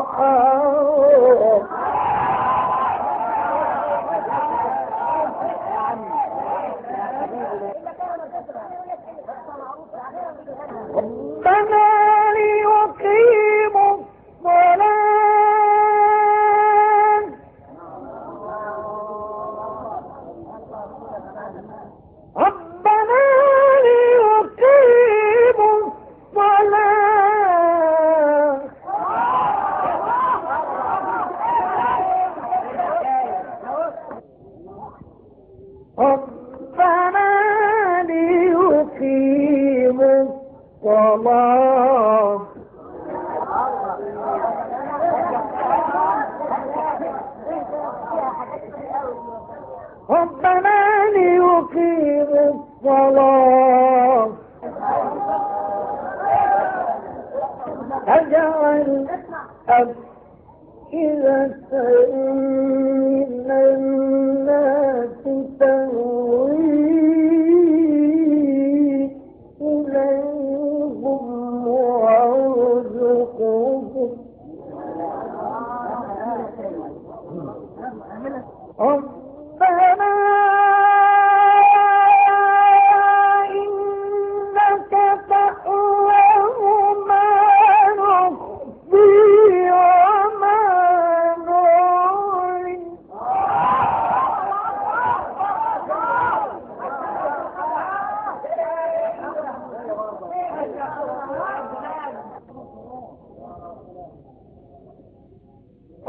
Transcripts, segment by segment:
آؤ۔ الصلاة. ربنا ليقيموا الصلاة. فاجعل أفئدة من الناس تهوي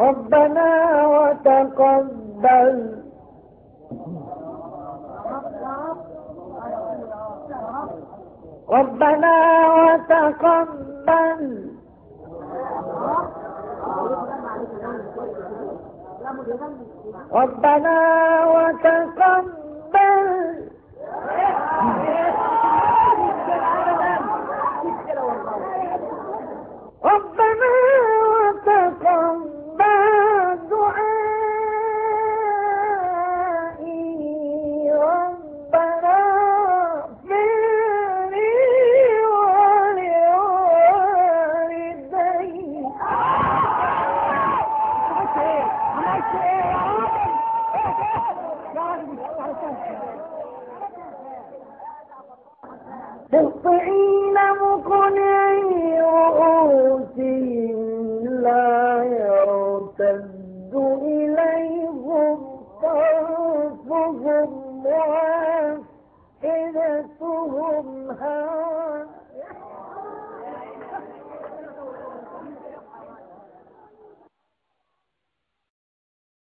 ربنا وتقبل. ربنا وتقبل. ربنا وتقبل. مهطعين مقنعي رؤوسهم لا يرتد